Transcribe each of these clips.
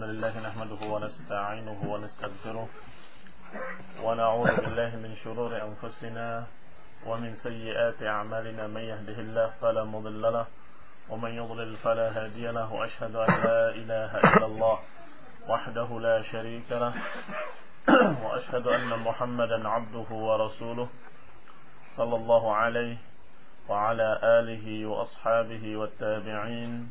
لله نحمده ونستعينه ونستغفره ونعوذ بالله من شرور أنفسنا ومن سيئات أعمالنا من يهده الله فلا مضل له ومن يضلل فلا هادي له وأشهد أن لا إله إلا الله وحده لا شريك له وأشهد أن محمدا عبده ورسوله صلى الله عليه وعلى آله وأصحابه والتابعين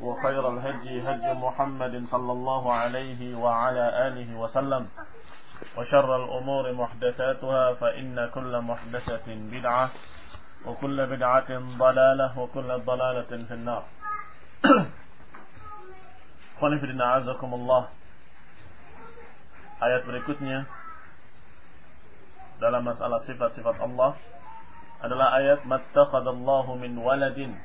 وخير الهج هج محمد صلى الله عليه وعلى آله وسلم. وشر الأمور محدثاتها فإن كل محدثة بدعة وكل بدعة ضلالة وكل ضلالة في النار. أخواني في الدين أعزكم الله آيات بريكوتني دلما سألة صفات صفات الله adalah ayat mattakhadallahu min waladin.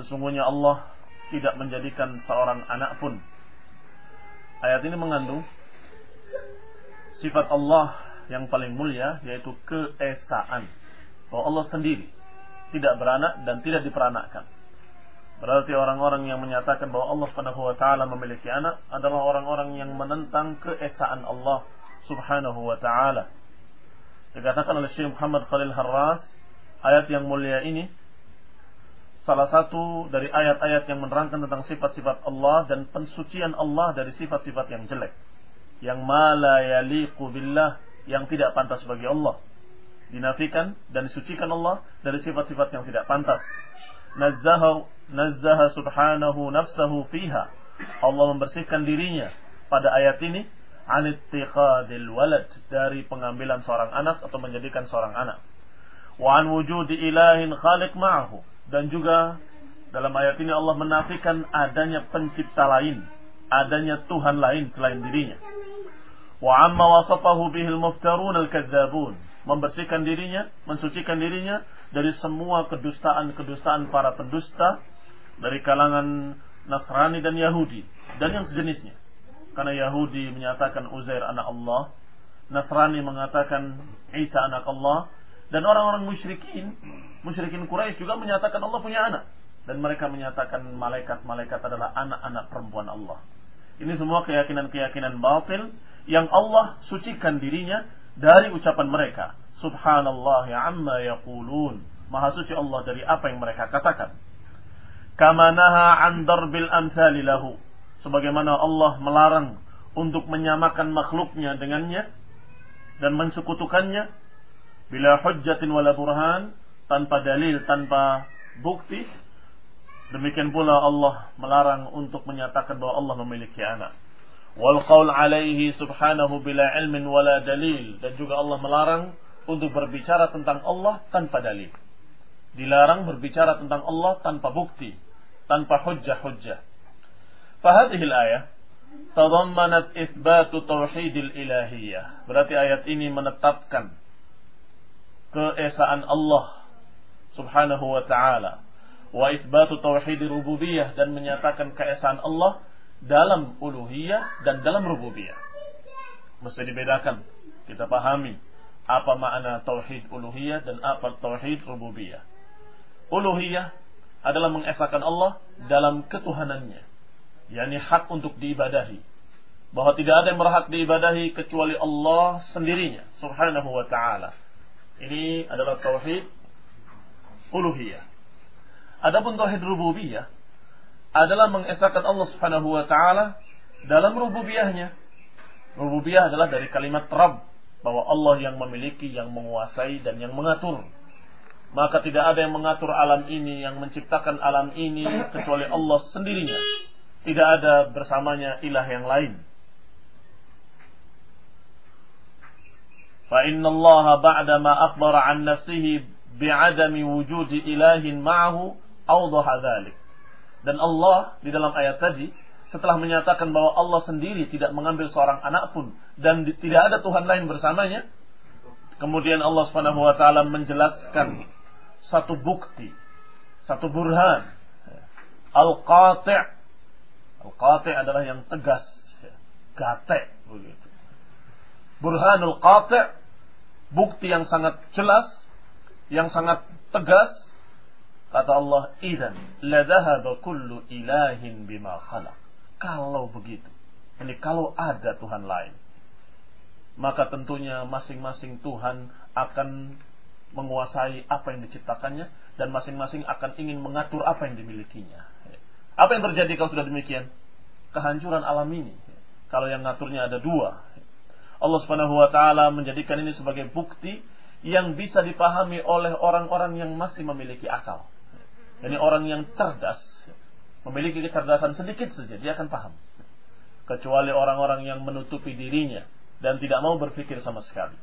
Sesungguhnya Allah tidak menjadikan seorang anak pun. Ayat ini mengandung sifat Allah yang paling mulia yaitu keesaan. Bahwa Allah sendiri tidak beranak dan tidak diperanakkan. Berarti orang-orang yang menyatakan bahwa Allah Subhanahu wa taala memiliki anak adalah orang-orang yang menentang keesaan Allah Subhanahu wa taala. Dikatakan oleh Syekh Muhammad Khalil Harras, ayat yang mulia ini salah satu dari ayat-ayat yang menerangkan tentang sifat-sifat Allah dan pensucian Allah dari sifat-sifat yang jelek. Yang mala yaliqu billah, yang tidak pantas bagi Allah. Dinafikan dan disucikan Allah dari sifat-sifat yang tidak pantas. Nazzaha, nazzaha subhanahu nafsahu fiha. Allah membersihkan dirinya pada ayat ini anittikhadil walad dari pengambilan seorang anak atau menjadikan seorang anak. Wa an wujudi ilahin khaliq ma'ahu dan juga dalam ayat ini Allah menafikan adanya pencipta lain, adanya Tuhan lain selain dirinya. Wa amma wasafahu bihil muftarun al-kadzabun, membersihkan dirinya, mensucikan dirinya dari semua kedustaan-kedustaan para pendusta dari kalangan Nasrani dan Yahudi dan yang sejenisnya. Karena Yahudi menyatakan Uzair anak Allah, Nasrani mengatakan Isa anak Allah, dan orang-orang musyrikin, musyrikin Quraisy juga menyatakan Allah punya anak. Dan mereka menyatakan malaikat-malaikat adalah anak-anak perempuan Allah. Ini semua keyakinan-keyakinan batil yang Allah sucikan dirinya dari ucapan mereka. Subhanallah ya amma yaqulun. Maha suci Allah dari apa yang mereka katakan. Kama naha an darbil amsali lahu. Sebagaimana Allah melarang untuk menyamakan makhluknya dengannya dan mensekutukannya bila hujjatin wala burhan tanpa dalil tanpa bukti demikian pula Allah melarang untuk menyatakan bahwa Allah memiliki anak. Wal qaul alaihi subhanahu bila ilmin wala dalil. Dan juga Allah melarang untuk berbicara tentang Allah tanpa dalil. Dilarang berbicara tentang Allah tanpa bukti tanpa hujjah-hujjah. Fahadhihi al-ayah tadammanat isbatu tauhidil ilahiyah. Berarti ayat ini menetapkan keesaan Allah Subhanahu wa taala wa isbatu tauhid rububiyah dan menyatakan keesaan Allah dalam uluhiyah dan dalam rububiyah. Mesti dibedakan. Kita pahami apa makna tauhid uluhiyah dan apa tauhid rububiyah. Uluhiyah adalah mengesahkan Allah dalam ketuhanannya. yakni hak untuk diibadahi. Bahwa tidak ada yang berhak diibadahi kecuali Allah sendirinya, subhanahu wa ta'ala. Ini adalah tauhid uluhiyah. Adapun tauhid rububiyah adalah mengesahkan Allah Subhanahu wa taala dalam rububiyahnya. Rububiyah adalah dari kalimat Rabb bahwa Allah yang memiliki, yang menguasai dan yang mengatur. Maka tidak ada yang mengatur alam ini, yang menciptakan alam ini kecuali Allah sendirinya. Tidak ada bersamanya ilah yang lain. فإن الله بعدما أخبر عن نفسه بعدم وجود إله معه أوضح ذلك dan Allah di dalam ayat tadi setelah menyatakan bahwa Allah sendiri tidak mengambil seorang anak pun dan tidak ada Tuhan lain bersamanya kemudian Allah Subhanahu wa taala menjelaskan satu bukti satu burhan al-qati' al-qati' adalah yang tegas gate begitu burhanul qati' bukti yang sangat jelas, yang sangat tegas. Kata Allah, "Idzan la dhahaba kullu ilahin bima khalaq." Kalau begitu, ini kalau ada Tuhan lain, maka tentunya masing-masing Tuhan akan menguasai apa yang diciptakannya dan masing-masing akan ingin mengatur apa yang dimilikinya. Apa yang terjadi kalau sudah demikian? Kehancuran alam ini. Kalau yang ngaturnya ada dua, Allah Subhanahu wa taala menjadikan ini sebagai bukti yang bisa dipahami oleh orang-orang yang masih memiliki akal. Ini orang yang cerdas, memiliki kecerdasan sedikit saja dia akan paham. Kecuali orang-orang yang menutupi dirinya dan tidak mau berpikir sama sekali.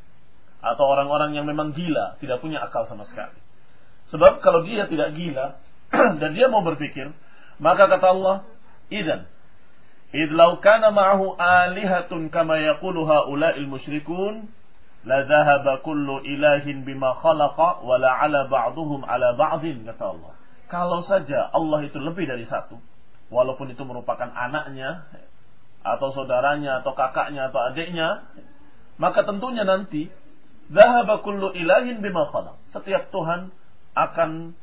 Atau orang-orang yang memang gila, tidak punya akal sama sekali. Sebab kalau dia tidak gila dan dia mau berpikir, maka kata Allah, إذ لو kana ma'ahu alihatun kama yaqulu haula'il musyrikun la dhahaba kullu ilahin bima khalaqa wa la 'ala ba'dhum 'ala ba'dhin kata Allah. Kalau saja Allah itu lebih dari satu, walaupun itu merupakan anaknya atau saudaranya atau kakaknya atau adiknya, maka tentunya nanti dhahaba kullu ilahin bima khalaq. Setiap tuhan akan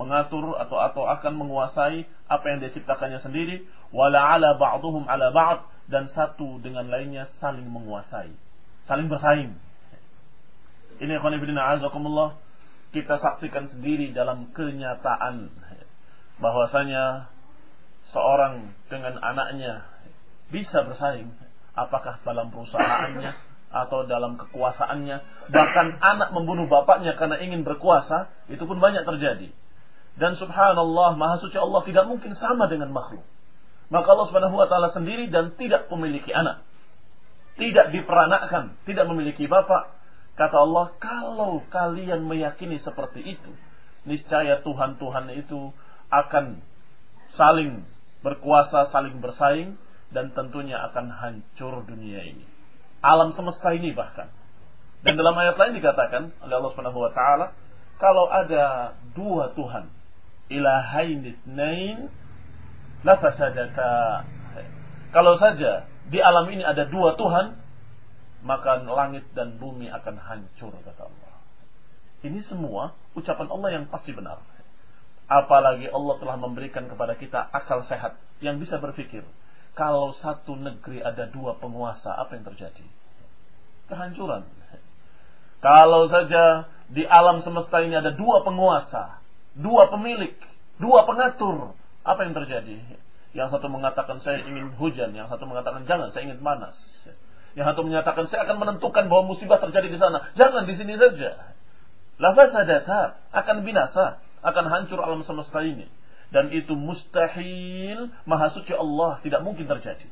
mengatur atau atau akan menguasai apa yang dia ciptakannya sendiri wala ala ba'dhum ala ba'd. Dan satu dengan lainnya saling menguasai, saling bersaing. Ini ikhwan azakumullah. Kita saksikan sendiri dalam kenyataan bahwasanya seorang dengan anaknya bisa bersaing. Apakah dalam perusahaannya atau dalam kekuasaannya. Bahkan anak membunuh bapaknya karena ingin berkuasa itu pun banyak terjadi. Dan subhanallah, maha suci Allah tidak mungkin sama dengan makhluk. Maka Allah subhanahu wa ta'ala sendiri dan tidak memiliki anak. Tidak diperanakkan, tidak memiliki bapak. Kata Allah, kalau kalian meyakini seperti itu, niscaya Tuhan-Tuhan itu akan saling berkuasa, saling bersaing, dan tentunya akan hancur dunia ini. Alam semesta ini bahkan. Dan dalam ayat lain dikatakan oleh Allah Subhanahu wa taala, kalau ada dua Tuhan ilahain lafasadata. Kalau saja di alam ini ada dua Tuhan, maka langit dan bumi akan hancur kata Allah. Ini semua ucapan Allah yang pasti benar. Apalagi Allah telah memberikan kepada kita akal sehat yang bisa berpikir. Kalau satu negeri ada dua penguasa, apa yang terjadi? Kehancuran. Kalau saja di alam semesta ini ada dua penguasa, dua pemilik, dua pengatur. Apa yang terjadi? Yang satu mengatakan saya ingin hujan, yang satu mengatakan jangan, saya ingin panas. Yang satu menyatakan saya akan menentukan bahwa musibah terjadi di sana. Jangan di sini saja. Lafasadata akan binasa, akan hancur alam semesta ini. Dan itu mustahil, maha suci Allah tidak mungkin terjadi.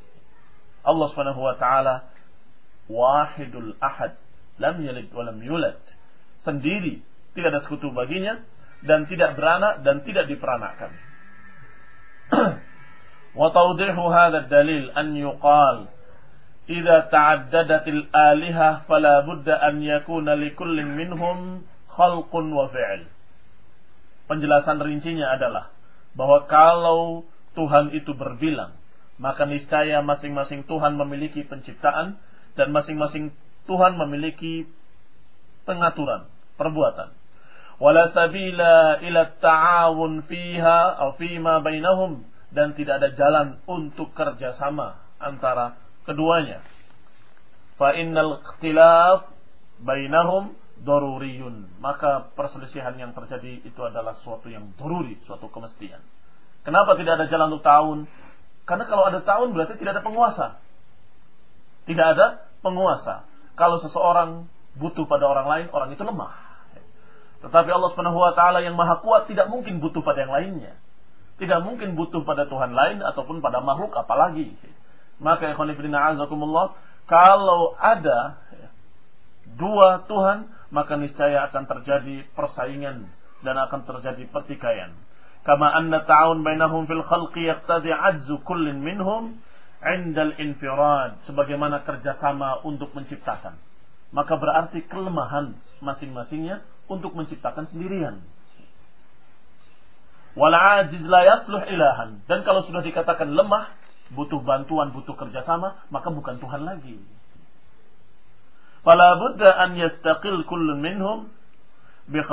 Allah Subhanahu wa taala wahidul ahad, lam yalid wa lam yulad. Sendiri, tidak ada sekutu baginya dan tidak beranak dan tidak diperanakkan. وتوضيح هذا الدليل أن يقال إذا تعددت الآلهة فلا بد أن يكون لكل منهم خلق وفعل Penjelasan rincinya adalah bahwa kalau Tuhan itu berbilang, maka niscaya masing-masing Tuhan memiliki penciptaan dan masing-masing Tuhan memiliki pengaturan, perbuatan wala sabila ila ta'awun fiha atau fima bainahum dan tidak ada jalan untuk kerjasama antara keduanya. Fa innal ikhtilaf bainahum daruriyun. Maka perselisihan yang terjadi itu adalah suatu yang doruri, suatu kemestian. Kenapa tidak ada jalan untuk tahun? Karena kalau ada tahun berarti tidak ada penguasa. Tidak ada penguasa. kalau seseorang butuh pada orang lain, orang itu lemah. Tetapi Allah Subhanahu wa taala yang Maha Kuat tidak mungkin butuh pada yang lainnya. Tidak mungkin butuh pada Tuhan lain ataupun pada makhluk apalagi. Maka ikhwan fillah kalau ada dua Tuhan, maka niscaya akan terjadi persaingan dan akan terjadi pertikaian. Kama anna ta'awun bainahum fil khalqi yaqtadi ajzu kullin minhum indal infirad sebagaimana kerjasama untuk menciptakan maka berarti kelemahan masing-masingnya untuk menciptakan sendirian. Wal ajiz la yasluh ilahan. Dan kalau sudah dikatakan lemah butuh bantuan butuh kerjasama maka bukan Tuhan lagi. Fala budda an yastaqil kullun minhum bi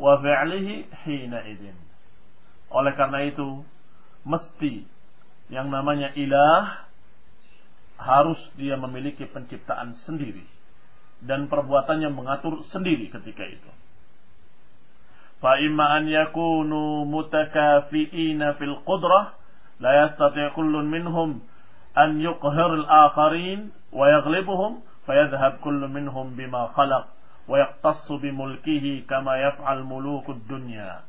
wa fi'lihi hina idin. Oleh karena itu mesti yang namanya ilah harus dia memiliki penciptaan sendiri dan perbuatannya mengatur sendiri ketika itu. Fa imma an yakunu mutakafiina fil qudrah la yastati' kullun minhum an yuqhir al-akharin wa yaghlibuhum fayadhhab kullu minhum bima khalaq wa yaqtassu bi mulkihi kama yaf'al mulukud dunya.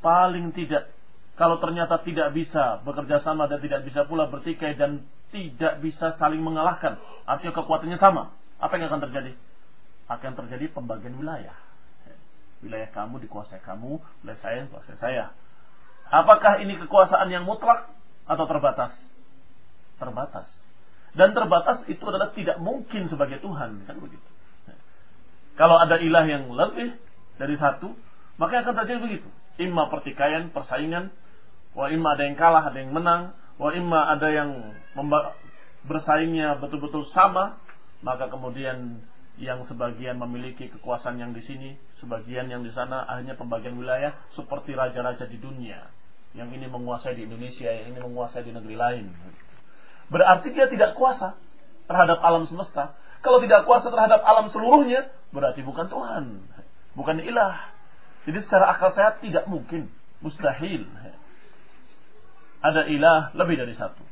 Paling tidak kalau ternyata tidak bisa bekerja sama dan tidak bisa pula bertikai dan tidak bisa saling mengalahkan, artinya kekuatannya sama, apa yang akan terjadi? Akan terjadi pembagian wilayah. Wilayah kamu dikuasai kamu, wilayah saya dikuasai saya. Apakah ini kekuasaan yang mutlak atau terbatas? Terbatas. Dan terbatas itu adalah tidak mungkin sebagai Tuhan, kan begitu. Kalau ada ilah yang lebih dari satu, maka akan terjadi begitu. Imma pertikaian, persaingan, Wa imma ada yang kalah, ada yang menang. Wa imma ada yang bersaingnya betul-betul sama. Maka kemudian yang sebagian memiliki kekuasaan yang di sini, sebagian yang di sana akhirnya pembagian wilayah seperti raja-raja di dunia. Yang ini menguasai di Indonesia, yang ini menguasai di negeri lain. Berarti dia tidak kuasa terhadap alam semesta. Kalau tidak kuasa terhadap alam seluruhnya, berarti bukan Tuhan, bukan ilah. Jadi secara akal sehat tidak mungkin, mustahil ada ilah lebih dari satu.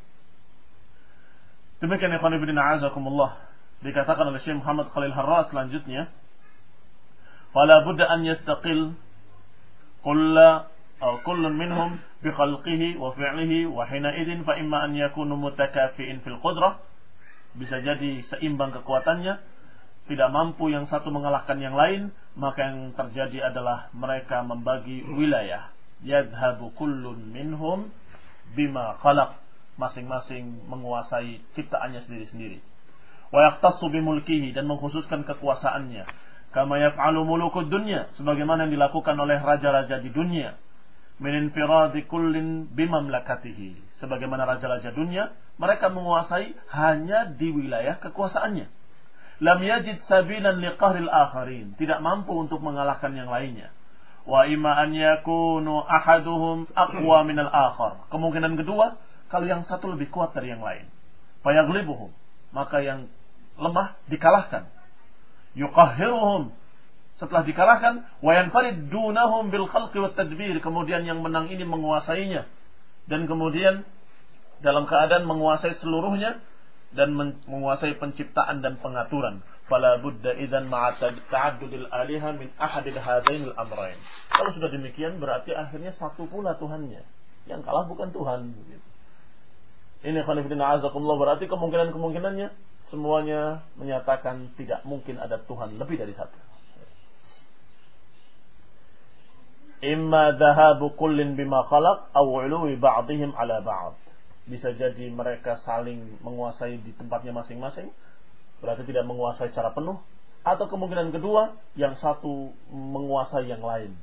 Demikian ikhwan ibn a'azakumullah. Dikatakan oleh Syekh Muhammad Khalil Harras selanjutnya. Fala budda an yastaqil kulla atau kullun minhum bi khalqihi wa fi'lihi wa hina idin fa imma an yakunu mutakafi'in fil qudrah bisa jadi seimbang kekuatannya tidak mampu yang satu mengalahkan yang lain maka yang terjadi adalah mereka membagi wilayah yadhabu kullun minhum bima khalaq masing-masing menguasai ciptaannya sendiri-sendiri. Wa yahtassu bimulkihi dan mengkhususkan kekuasaannya. Kama yaf'alu mulukud dunya sebagaimana yang dilakukan oleh raja-raja di dunia. Min infiradi kullin bimamlakatihi. Sebagaimana raja-raja dunia, mereka menguasai hanya di wilayah kekuasaannya. Lam yajid sabilan liqahril akharin. Tidak mampu untuk mengalahkan yang lainnya wa imma an yakunu ahaduhum aqwa min al-akhar. Kemungkinan kedua, kalau yang satu lebih kuat dari yang lain. Fayaghlibuhum, maka yang lemah dikalahkan. Yuqahhiruhum, setelah dikalahkan wa yanfarid dunahum bil khalqi wat tadbir, kemudian yang menang ini menguasainya dan kemudian dalam keadaan menguasai seluruhnya dan menguasai penciptaan dan pengaturan fala budda idzan ma'a ta'addudil aliha min ahadil hadainil amrain. Kalau sudah demikian berarti akhirnya satu pula Tuhannya. Yang kalah bukan Tuhan gitu. Ini khanifidina azakumullah berarti kemungkinan-kemungkinannya semuanya menyatakan tidak mungkin ada Tuhan lebih dari satu. Imma dhahabu kullin bima khalaq aw uluwi ba'dihim ala ba'd. Bisa jadi mereka saling menguasai di tempatnya masing-masing berarti tidak menguasai secara penuh atau kemungkinan kedua yang satu menguasai yang lain.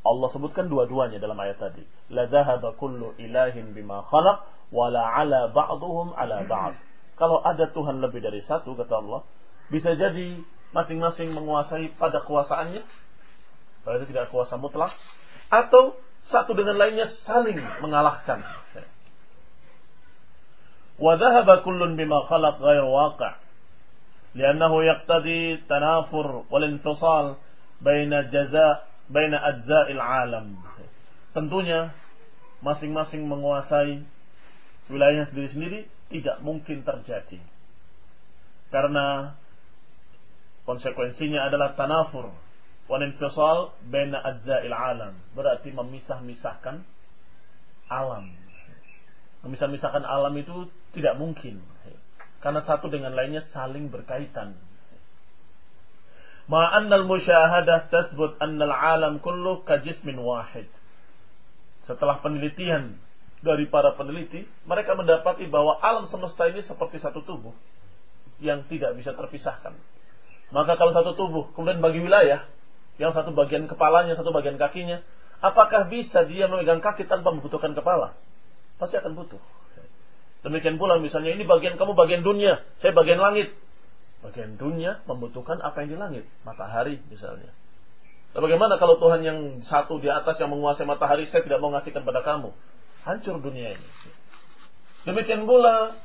Allah sebutkan dua-duanya dalam ayat tadi. La dhahaba kullu ilahin bima khalaq wa la ala ba'duhum ala ba'd. Kalau ada Tuhan lebih dari satu kata Allah, bisa jadi masing-masing menguasai pada kuasaannya. Berarti tidak kuasa mutlak atau satu dengan lainnya saling mengalahkan. Wa dhahaba kullun bima khalaq ghairu waqi'. لأنه يقتضي تنافر والانفصال بين جزاء بين أجزاء العالم tentunya masing-masing menguasai wilayahnya sendiri-sendiri tidak mungkin terjadi Karena konsekuensinya adalah tanafur waninfisal baina ajza'il alam. Berarti memisah-misahkan alam. Memisah-misahkan alam itu tidak mungkin. Karena satu dengan lainnya saling berkaitan. Ma'annal musyahadah tathbut annal alam kullu kajismin wahid. Setelah penelitian dari para peneliti, mereka mendapati bahwa alam semesta ini seperti satu tubuh yang tidak bisa terpisahkan. Maka kalau satu tubuh kemudian bagi wilayah, yang satu bagian kepalanya, satu bagian kakinya. Apakah bisa dia memegang kaki tanpa membutuhkan kepala? Pasti akan butuh. Demikian pula misalnya ini bagian kamu bagian dunia, saya bagian langit. Bagian dunia membutuhkan apa yang di langit, matahari misalnya. Bagaimana kalau Tuhan yang satu di atas yang menguasai matahari saya tidak mau ngasihkan pada kamu? Hancur dunia ini. Demikian pula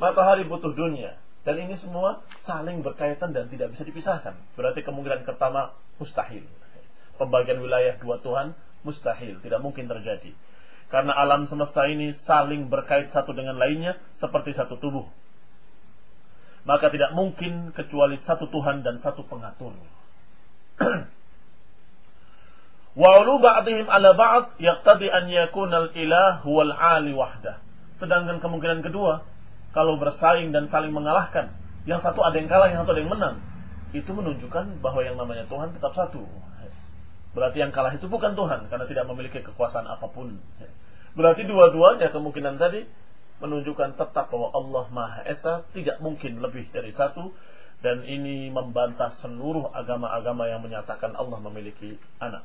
matahari butuh dunia. Dan ini semua saling berkaitan dan tidak bisa dipisahkan. Berarti kemungkinan pertama mustahil. Pembagian wilayah dua Tuhan mustahil, tidak mungkin terjadi. Karena alam semesta ini saling berkait satu dengan lainnya seperti satu tubuh. Maka tidak mungkin kecuali satu Tuhan dan satu Wa'ulu ba'dihim ala ba'd yaqtadi an yakuna al-ilah huwal ali wahdah. Sedangkan kemungkinan kedua, kalau bersaing dan saling mengalahkan, yang satu ada yang kalah, yang satu ada yang menang itu menunjukkan bahwa yang namanya Tuhan tetap satu. Berarti yang kalah itu bukan Tuhan karena tidak memiliki kekuasaan apa pun. Berarti dua-duanya kemungkinan tadi menunjukkan tetap bahwa Allah Maha Esa tidak mungkin lebih dari satu dan ini membantah seluruh agama-agama yang menyatakan Allah memiliki anak.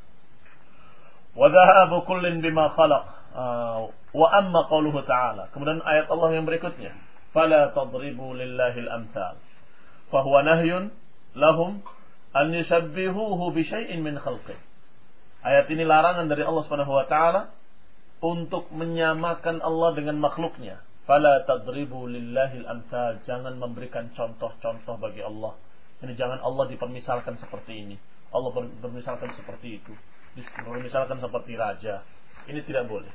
Kullin bima khalaq. Uh, wa amma qawluhu ta'ala. Kemudian ayat Allah yang berikutnya. Fala tadribu lillahi al-amthal. Fahuwa nahyun lahum an yushabbihuhu bi syai'in min khalqih. Ayat ini larangan dari Allah Subhanahu wa taala untuk menyamakan Allah dengan makhluknya. Fala tadribu lillahi al-amthal. Jangan memberikan contoh-contoh bagi Allah. Ini jangan Allah dipermisalkan seperti ini. Allah bermisalkan seperti itu. Bermisalkan seperti raja. Ini tidak boleh.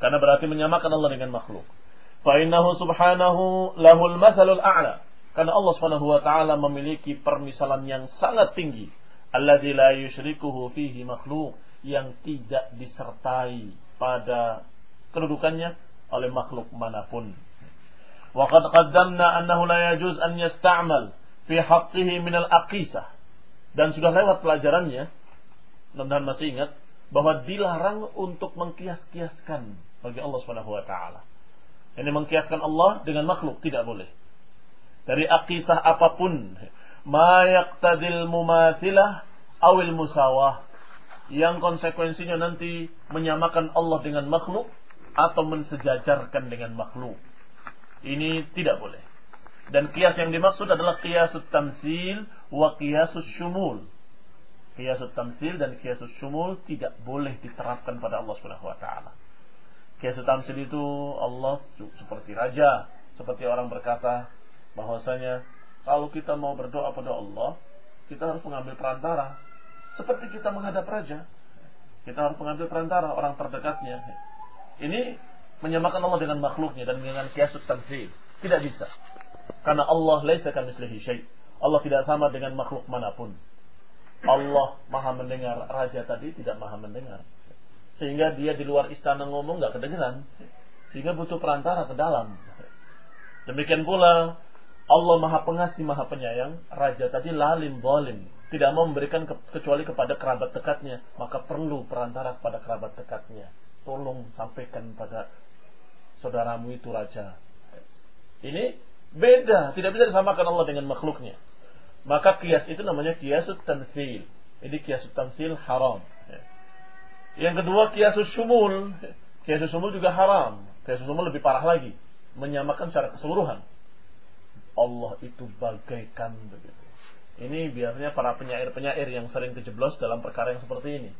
Karena berarti menyamakan Allah dengan makhluk. Fa innahu subhanahu lahul mathalul a'la. Karena Allah Subhanahu wa taala memiliki permisalan yang sangat tinggi. Alladzi la yusyrikuhu fihi makhluk yang tidak disertai pada kedudukannya oleh makhluk mana pun. Wa qad qaddamna annahu la yajuz an yasta'mal fi haqqihi min al-aqisah. Dan sudah lewat pelajarannya, mudah masih ingat bahwa dilarang untuk mengkias-kiaskan bagi Allah Subhanahu wa taala. Ini mengkiaskan Allah dengan makhluk tidak boleh dari akisah apa pun ma yaqtadil awil musawah yang konsekuensinya nanti menyamakan Allah dengan makhluk atau mensejajarkan dengan makhluk. Ini tidak boleh. Dan kias yang dimaksud adalah kiasut tamsil wa kiasus syumul. Kiasut tamsil dan kiasus syumul tidak boleh diterapkan pada Allah Subhanahu wa taala. Kiasut tamsil itu Allah seperti raja, seperti orang berkata bahwasanya kalau kita mau berdoa pada Allah, kita harus mengambil perantara. Seperti kita menghadap raja, kita harus mengambil perantara orang terdekatnya. Ini menyamakan Allah dengan makhluknya dan dengan kiasut tanzil. Tidak bisa. Karena Allah laisa kamitslihi syai. Allah tidak sama dengan makhluk mana pun. Allah maha mendengar, raja tadi tidak maha mendengar. Sehingga dia di luar istana ngomong nggak kedengeran. Sehingga butuh perantara ke dalam. Demikian pula Allah maha pengasih, maha penyayang. Raja tadi lalim, zalim. Tidak mau memberikan ke, kecuali kepada kerabat dekatnya. Maka perlu perantara kepada kerabat dekatnya. Tolong sampaikan pada saudaramu itu raja. Ini beda. Tidak bisa disamakan Allah dengan makhluknya. Maka kias itu namanya kiasut tansil. Ini kiasut tansil haram. Yang kedua kiasus syumul. Kiasus syumul juga haram. Kiasus syumul lebih parah lagi. Menyamakan secara keseluruhan Allah itu bagaikan begitu. Ini biasanya para penyair-penyair yang sering kejeblos dalam perkara yang seperti ini.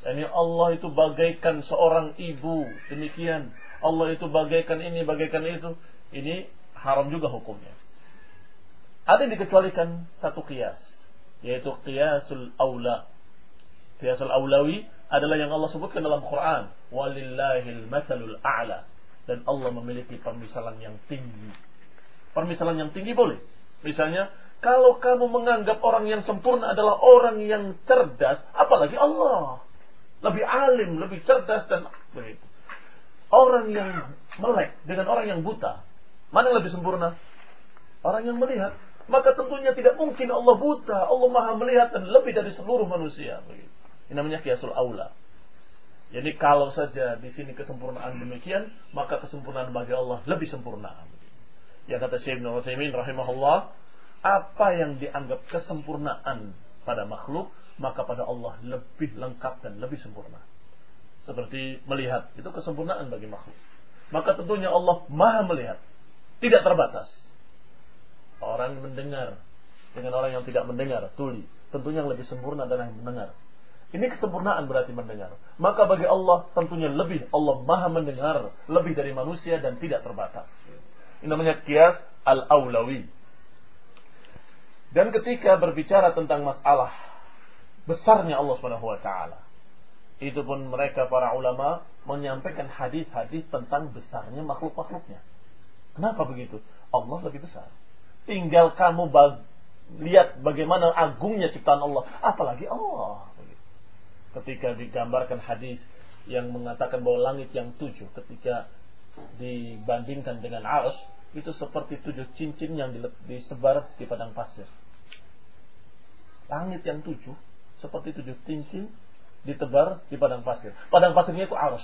Ini Allah itu bagaikan seorang ibu, demikian. Allah itu bagaikan ini, bagaikan itu. Ini haram juga hukumnya. Ada yang dikecualikan satu kias, yaitu kiasul aula. Kiasul aulawi adalah yang Allah sebutkan dalam Quran. Walillahil mathalul a'la. Dan Allah memiliki permisalan yang tinggi Permisalan yang tinggi boleh. Misalnya, kalau kamu menganggap orang yang sempurna adalah orang yang cerdas, apalagi Allah. Lebih alim, lebih cerdas dan begitu. Orang yang melek dengan orang yang buta, mana yang lebih sempurna? Orang yang melihat. Maka tentunya tidak mungkin Allah buta. Allah maha melihat dan lebih dari seluruh manusia. Ini namanya kiasul aula. Jadi kalau saja di sini kesempurnaan demikian, maka kesempurnaan bagi Allah lebih sempurna. Ya kata Syekh Ibn Uthaymin rahimahullah, apa yang dianggap kesempurnaan pada makhluk, maka pada Allah lebih lengkap dan lebih sempurna. Seperti melihat, itu kesempurnaan bagi makhluk. Maka tentunya Allah maha melihat. Tidak terbatas. Orang mendengar dengan orang yang tidak mendengar, tuli. Tentunya yang lebih sempurna adalah yang mendengar. Ini kesempurnaan berarti mendengar. Maka bagi Allah tentunya lebih. Allah maha mendengar. Lebih dari manusia dan tidak terbatas. Ini namanya kias al-awlawi. Dan ketika berbicara tentang masalah besarnya Allah Subhanahu wa taala, itu pun mereka para ulama menyampaikan hadis-hadis tentang besarnya makhluk-makhluknya. Kenapa begitu? Allah lebih besar. Tinggal kamu bag lihat bagaimana agungnya ciptaan Allah, apalagi Allah. Ketika digambarkan hadis yang mengatakan bahwa langit yang tujuh ketika dibandingkan dengan arus itu seperti tujuh cincin yang disebar di padang pasir. Langit yang tujuh seperti tujuh cincin ditebar di padang pasir. Padang pasirnya itu arus.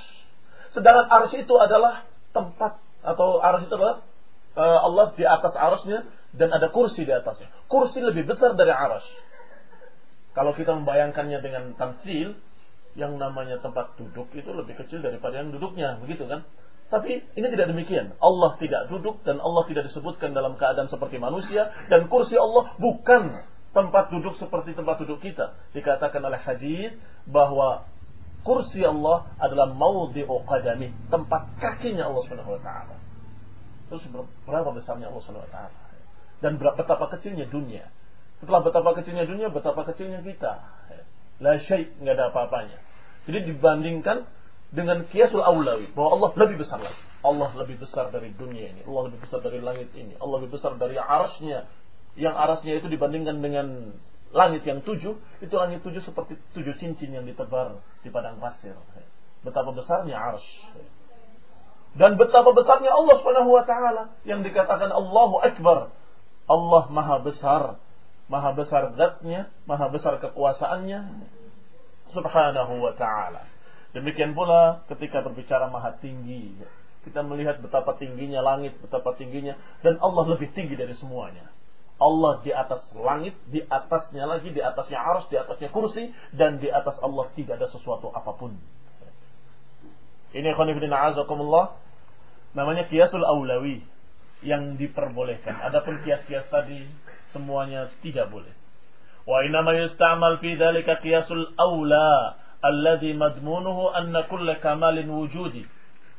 Sedangkan arus itu adalah tempat atau arus itu adalah Allah di atas arusnya dan ada kursi di atasnya. Kursi lebih besar dari arus. Kalau kita membayangkannya dengan tamsil, yang namanya tempat duduk itu lebih kecil daripada yang duduknya, begitu kan? Tapi ini tidak demikian. Allah tidak duduk dan Allah tidak disebutkan dalam keadaan seperti manusia dan kursi Allah bukan tempat duduk seperti tempat duduk kita. Dikatakan oleh hadis bahwa kursi Allah adalah maudhi'u qadami, tempat kakinya Allah Subhanahu wa taala. Terus berapa besarnya Allah taala? Dan betapa kecilnya dunia. Setelah betapa kecilnya dunia, betapa kecilnya kita. La syai' enggak ada apa-apanya. Jadi dibandingkan dengan kiasul aulawi bahwa Allah lebih besar lagi. Allah lebih besar dari dunia ini. Allah lebih besar dari langit ini. Allah lebih besar dari arasnya. Yang arasnya itu dibandingkan dengan langit yang tujuh. Itu langit tujuh seperti tujuh cincin yang ditebar di padang pasir. Betapa besarnya aras. Dan betapa besarnya Allah subhanahu wa ta'ala. Yang dikatakan Allahu Akbar. Allah maha besar. Maha besar zatnya. Maha besar kekuasaannya. Subhanahu wa ta'ala. Demikian pula ketika berbicara maha tinggi. Kita melihat betapa tingginya langit, betapa tingginya. Dan Allah lebih tinggi dari semuanya. Allah di atas langit, di atasnya lagi, di atasnya arus, di atasnya kursi. Dan di atas Allah tidak ada sesuatu apa pun. Ini khonifidin a'azakumullah namanya kiasul aulawi yang diperbolehkan. Adapun kias-kias tadi semuanya tidak boleh. Wa inama yustamal fi dzalika kiasul aula alladhi madmunuhu anna kulla kamalin wujudi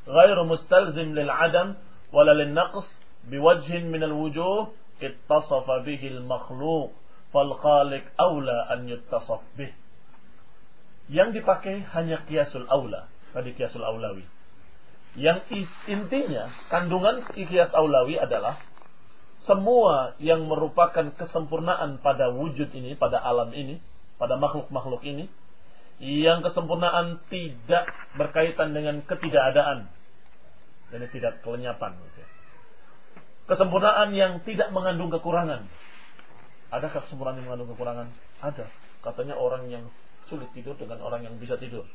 ghairu mustalzim lil adam wala lin naqs biwajhin min al wujuh ittasafa bihi al makhluq fal khaliq aula an yuttasaf bih. Yang dipakai hanya kiasul aula, tadi kiasul aulawi yang intinya kandungan kias aulawi adalah semua yang merupakan kesempurnaan pada wujud ini pada alam ini pada makhluk-makhluk ini yang kesempurnaan tidak berkaitan dengan ketidakadaan dan tidak kelenyapan. Gitu. Kesempurnaan yang tidak mengandung kekurangan. Adakah kesempurnaan yang mengandung kekurangan? Ada. Katanya orang yang sulit tidur dengan orang yang bisa tidur.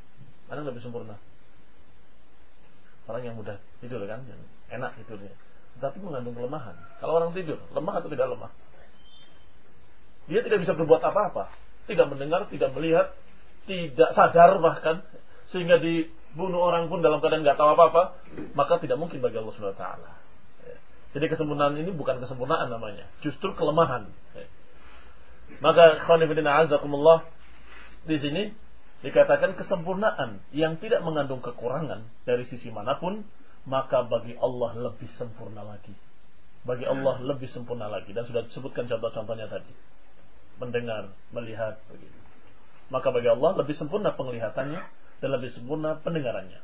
Mana lebih sempurna? Orang yang mudah tidur kan, enak tidurnya. Tapi mengandung kelemahan. Kalau orang tidur, lemah atau tidak lemah? Dia tidak bisa berbuat apa-apa. Tidak mendengar, tidak melihat, tidak sadar bahkan sehingga dibunuh orang pun dalam keadaan nggak tahu apa-apa, maka tidak mungkin bagi Allah Subhanahu wa taala. Ya. Jadi kesempurnaan ini bukan kesempurnaan namanya, justru kelemahan. Ya. Maka khonifidina azakumullah di sini dikatakan kesempurnaan yang tidak mengandung kekurangan dari sisi mana pun, maka bagi Allah lebih sempurna lagi. Bagi Allah lebih sempurna lagi dan sudah disebutkan contoh-contohnya tadi. Mendengar, melihat begitu maka bagi Allah lebih sempurna penglihatannya dan lebih sempurna pendengarannya.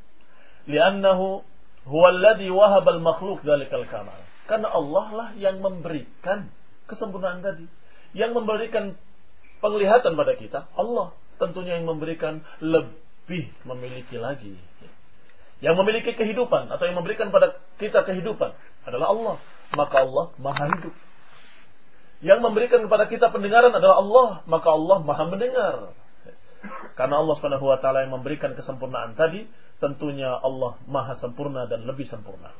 Li'annahu huwa alladhi wahaba al-makhluq dzalikal kamal. Karena Allah lah yang memberikan kesempurnaan tadi. Yang memberikan penglihatan pada kita, Allah. Tentunya yang memberikan lebih memiliki lagi. Yang memiliki kehidupan atau yang memberikan pada kita kehidupan adalah Allah. Maka Allah maha hidup. Yang memberikan kepada kita pendengaran adalah Allah. Maka Allah maha mendengar. Karena Allah Subhanahu wa taala yang memberikan kesempurnaan tadi, tentunya Allah maha sempurna dan lebih sempurna.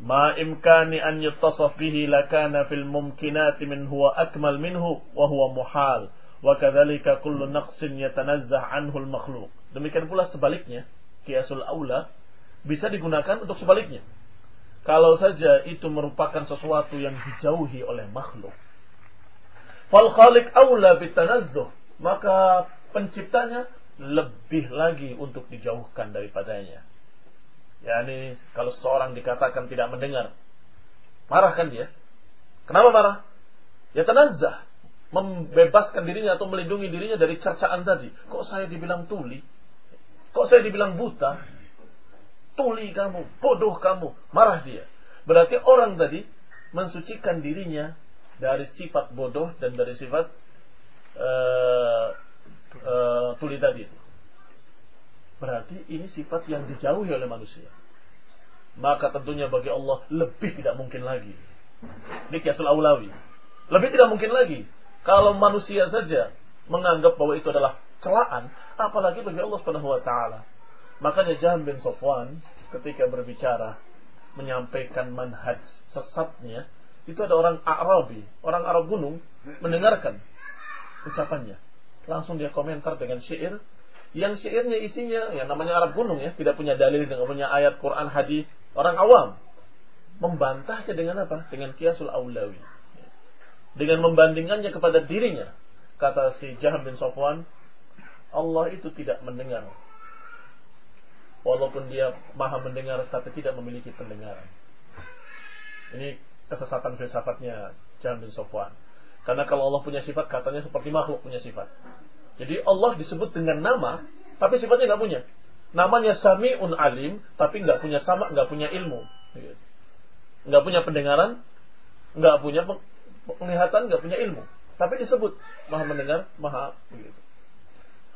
Ma imkani an yuttasaf bihi lakana fil mumkinati min huwa akmal minhu wa huwa muhal. Wa kadzalika kullu naqsin yatanazzah anhu al-makhluq. Demikian pula sebaliknya, kiasul aula bisa digunakan untuk sebaliknya. Kalau saja itu merupakan sesuatu yang dijauhi oleh makhluk. Fal khaliq aula bitanazzuh maka penciptanya lebih lagi untuk dijauhkan daripadanya. Ya ini kalau seseorang dikatakan tidak mendengar, marah kan dia? Kenapa marah? Ya tenazzah, membebaskan dirinya atau melindungi dirinya dari cercaan tadi. Kok saya dibilang tuli? Kok saya dibilang buta? Tuli kamu, bodoh kamu, marah dia. Berarti orang tadi mensucikan dirinya dari sifat bodoh dan dari sifat uh, uh, tuli tadi itu. Berarti ini sifat yang dijauhi oleh manusia. Maka tentunya bagi Allah lebih tidak mungkin lagi. Ini kiasul awlawi. Lebih tidak mungkin lagi. Kalau manusia saja menganggap bahwa itu adalah celaan, apalagi bagi Allah Subhanahu wa taala. Makanya Jahan bin Sofwan ketika berbicara menyampaikan manhaj sesatnya, itu ada orang Arabi, orang Arab gunung mendengarkan ucapannya. Langsung dia komentar dengan syair yang syairnya isinya yang namanya Arab gunung ya, tidak punya dalil, tidak punya ayat Quran, hadis, orang awam. Membantahnya dengan apa? Dengan kiasul aulawi. Dengan membandingkannya kepada dirinya. Kata si Jahab bin Sofwan, Allah itu tidak mendengar. Walaupun dia maha mendengar tapi tidak memiliki pendengaran. Ini kesesatan filsafatnya Jahab bin Sofwan. Karena kalau Allah punya sifat, katanya seperti makhluk punya sifat. Jadi Allah disebut dengan nama, tapi sifatnya nggak punya. Namanya Sami'un Alim, tapi nggak punya sama, nggak punya ilmu. Nggak punya pendengaran, nggak punya penglihatan, nggak punya ilmu. Tapi disebut maha mendengar, maha begitu.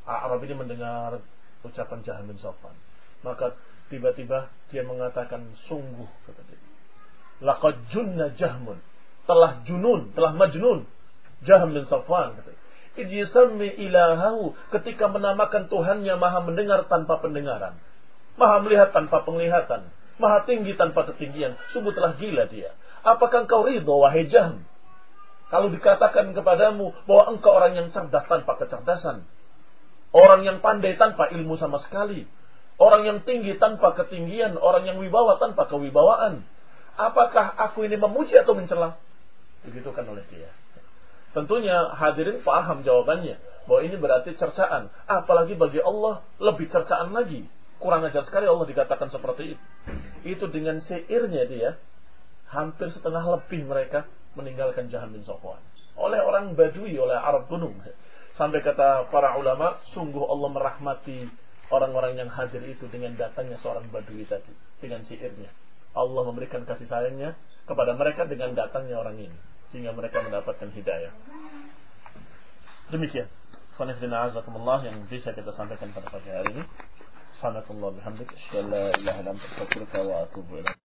Arab ini mendengar ucapan Jahan bin Safwan. Maka tiba-tiba dia mengatakan sungguh kata dia. Laqad junna jahmun. Telah junun, telah majnun Jaham bin Safwan kata. Ijisammi ilahahu ketika menamakan Tuhannya maha mendengar tanpa pendengaran. Maha melihat tanpa penglihatan. Maha tinggi tanpa ketinggian. Sungguh telah gila dia. Apakah engkau ridho wahai Jaham? Kalau dikatakan kepadamu bahwa engkau orang yang cerdas tanpa kecerdasan. Orang yang pandai tanpa ilmu sama sekali. Orang yang tinggi tanpa ketinggian. Orang yang wibawa tanpa kewibawaan. Apakah aku ini memuji atau mencela? Begitu kan oleh dia. Tentunya hadirin paham jawabannya. Bahwa ini berarti cercaan. Apalagi bagi Allah lebih cercaan lagi. Kurang ajar sekali Allah dikatakan seperti itu. Itu dengan seirnya dia. Hampir setengah lebih mereka meninggalkan Jahan bin Sofwan. Oleh orang Badui, oleh Arab gunung. Sampai kata para ulama, sungguh Allah merahmati orang-orang yang hadir itu dengan datangnya seorang Badui tadi. Dengan syairnya. Allah memberikan kasih sayangnya kepada mereka dengan datangnya orang ini sehingga mereka mendapatkan hidayah. Demikian. Khonifdina azakumullah yang bisa kita sampaikan pada pagi hari ini. Subhanakallah bihamdik. La ilaha ilaik.